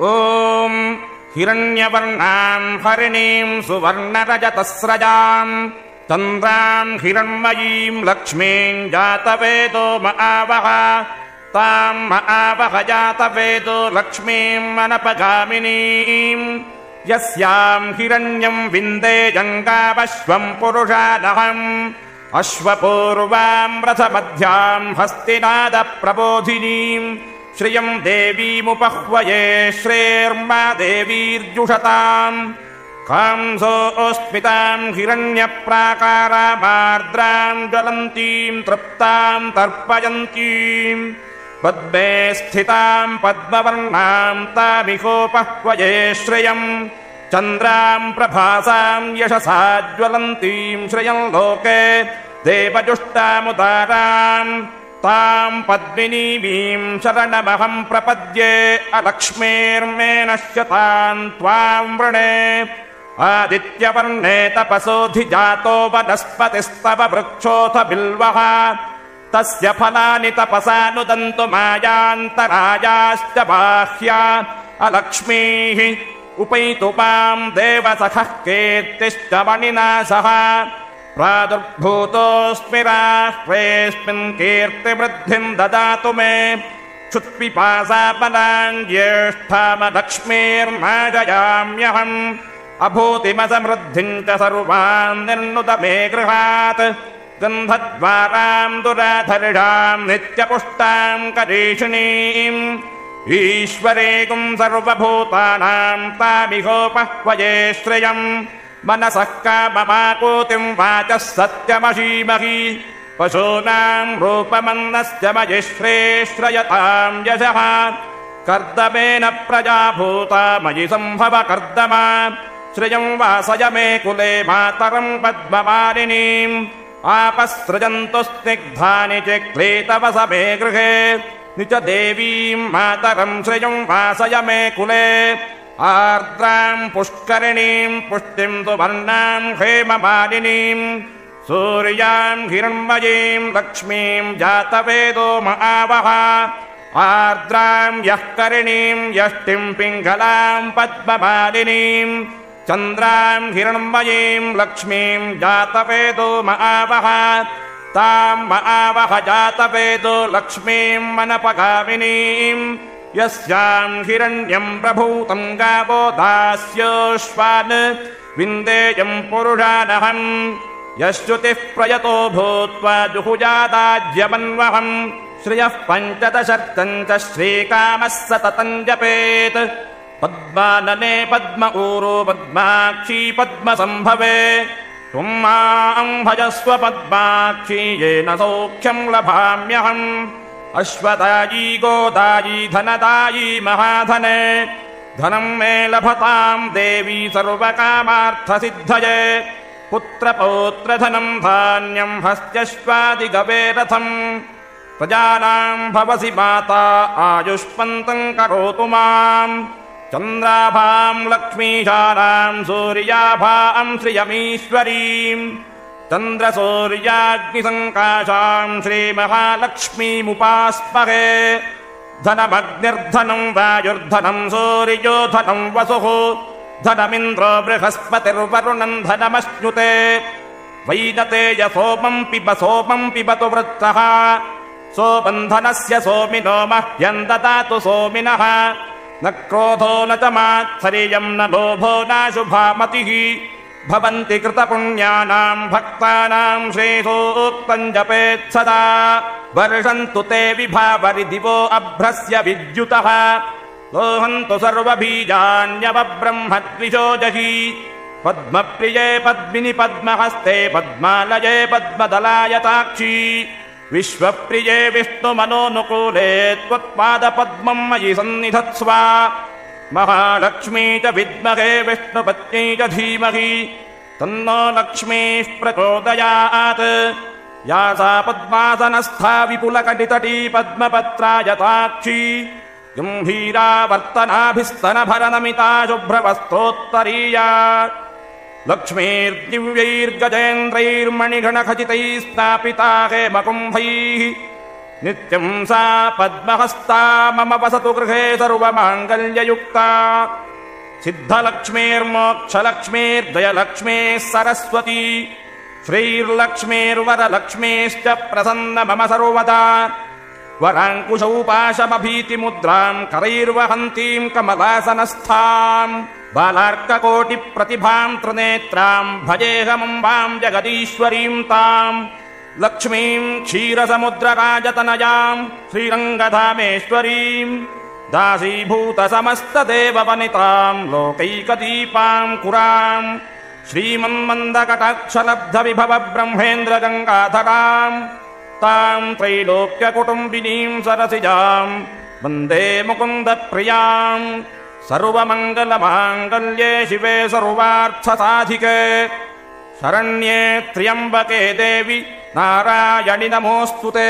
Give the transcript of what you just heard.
ॐ हिरण्यवर्णाम् हरिणीम् सुवर्णरजतस्रजाम् चन्द्राम् हिरण्मयीम् लक्ष्मीम् जातवेदो म आवह ताम् म आवह जातवेदो लक्ष्मीम् अनपगामिनीम् यस्याम् हिरण्यम् विन्दे जङ्गावश्वम् पुरुषादहम् अश्वपूर्वाम् रथमध्याम् हस्तिनादप्रबोधिनीम् श्रियम् देवीमुपह्वये श्रेर्मा देवीर्जुषताम्। कांसोऽस्मिताम् हिरण्यप्राकारामार्द्राम् ज्वलन्तीम् तृप्ताम् तर्पयन्तीम्। पद्मे स्थिताम् पद्मवर्णाम् तामिहोपह्वये श्रियम्। चन्द्राम् प्रभासाम् यशसा ज्वलन्तीम् श्रियम् लोके। देवजुष्टामुदाराम् ताम् पद्मिनीमीम् शरणमहम् प्रपद्ये अलक्ष्मीर्मे नश्यताम् त्वाम् वृणे। आदित्यवर्णे तपसोऽधिजातो वनस्पतिस्तव वृक्षोऽथ बिल्वः। तस्य फलानि तपसानुदन्तु मायान्तरायाश्च बाह्या। अलक्ष्मीः उपैतु माम् देवसखः कीर्तिश्च मणिना सह प्रादुर्भूतोऽस्मि राष्ट्रेऽस्मिन् कीर्तिवृद्धिम् ददातु मे। क्षुत्पिपासापलाम् ज्येष्ठामलक्ष्मीर्माजयाम्यहम् अभूतिमसमृद्धिम् च सर्वान् निर्नुत मे गृहात्। गन्धद्वाराम् दुराधरिणाम् नित्यपुष्टाम् करीषिणीम्। ईश्वरेकुम् सर्वभूतानाम् तामिहोपह्वये श्रियम् मनसः काममाकोतिम् वाचः सत्यमशीमहि। पशूनाम् रूपमन्नस्य श्रेयताम् यशः कर्दमेन प्रजा भूता मयि सम्भव कर्दमा। श्रियम् वासय मे कुले मातरम् पद्ममालिनीम् आपसृजन्तु स्निग्धानि चिक्लेतव स मे गृहे। निच देवीम् मातरम् श्रियम् वासय मे कुले आर्द्राम् पुष्करिणीम् पुष्टिम् तु वर्णाम् हेममालिनीम् सूर्याम् हिरण्मयीम् लक्ष्मीम् जातवेदो म आवह आर्द्राम् यः करिणीम् यष्टिम् पिङ्गलाम् पद्ममालिनीम् चन्द्राम् हिरण्मयीम् लक्ष्मीम् जातवेदो म आवह ताम् म आवह जातवेदो लक्ष्मीम् मनपगामिनीम् यस्याम् हिरण्यम् प्रभूतम् गावो दास्योश्वान् विन्देयम् पुरुषानहम् यश्रुतिः प्रयतो भूत्वा जुहुजादाज्यमन्वहम् श्रियः पञ्चदशर्तम् च श्रीकामः सततम् जपेत्। पद्मानने पद्म ऊरो पद्माक्षी पद्मसम्भवे त्वम् माम् भजस्व पद्माक्षी येन सौख्यम् लभाम्यहम् अश्वदायी गोदायी धनदायी महाधने धनम् मे लभताम् देवी सर्वकामार्थसिद्धये। पुत्रपौत्रधनम् धान्यम् हस्त्यश्वादिगवे रथम् प्रजानाम् भवसि माता आयुष्पन्तम् करोतु माम् चन्द्राभाम् लक्ष्मीशानाम् सूर्याभाम् श्रियमीश्वरीम् चन्द्रसूर्याग्निसङ्काशाम् श्रीमहालक्ष्मीमुपास्महे धनमग्निर्धनम् वायुर्धनम् सूर्यो धनम् वसुः। धनमिन्द्रो बृहस्पतिर्वरुणम् धनमश्नुते। वैनतेय सोमम् पिब सोमम् पिबतु वृत्तः। सोबन्धनस्य सोमिनो मह्यम् ददातु सोमिनः। न क्रोधो न च मात्सर्यम् न लोभो नाशुभामतिः भवन्ति कृतपुण्यानाम् भक्तानाम् श्रेयोक्तम् जपेत् सदा। वर्षन्तु ते विभावरि दिवो अभ्रस्य विद्युतः। लोहन्तु सर्वबीजान्यवब्रह्म द्विषोजहि पद्मप्रिये पद्मिनि पद्महस्ते पद्मालये पद्मदलायताक्षी। विश्वप्रिये विष्णुमनोनुकूले त्वत्पादपद्मम् मयि सन्निधत्स्व महालक्ष्मी च विद्महे विष्णुपत्नी च धीमहि तन्नो लक्ष्मीः प्रचोदयात्। या सा पद्मासनस्था विपुलकटितटी पद्मपत्रायताक्षी गम्भीरावर्तनाभिस्तनभरनमिता शुभ्रवस्त्रोत्तरीया लक्ष्मीर्दिव्यैर्गजेन्द्रैर्मणिगणखचितैः स्थापिता हेमकुम्भैः नित्यम् सा पद्महस्ता मम वसतु गृहे सर्वमाङ्गल्ययुक्ता। सिद्धलक्ष्मीर्मोक्षलक्ष्मीर्दयलक्ष्मीः सरस्वती श्रीर्लक्ष्मीर्वरलक्ष्मीश्च प्रसन्न मम सर्वदा वराङ्कुशौ पाशमभीतिमुद्राम् करैर्वहन्तीम् कमलासनस्थाम् बालार्ककोटिप्रतिभाम् त्रिनेत्राम् भजेऽहमम्बाम् जगदीश्वरीम् ताम् लक्ष्मीम् क्षीरसमुद्रराजतनयाम् श्रीरङ्गधामेश्वरीम् दासीभूत समस्तदेववनिताम् लोकैकदीपाम् कुराम् श्रीमन्मन्दकटाक्षलब्ध विभव ब्रह्मेन्द्र गङ्गाधराम् ताम् त्रैलोक्यकुटुम्बिनीम् सरसिजाम् वन्दे मुकुन्द प्रियाम् सर्वमङ्गलमाङ्गल्ये शिवे सर्वार्थसाधिके शरण्ये त्र्यम्बके देवि नारायणि नमोऽस्तु ते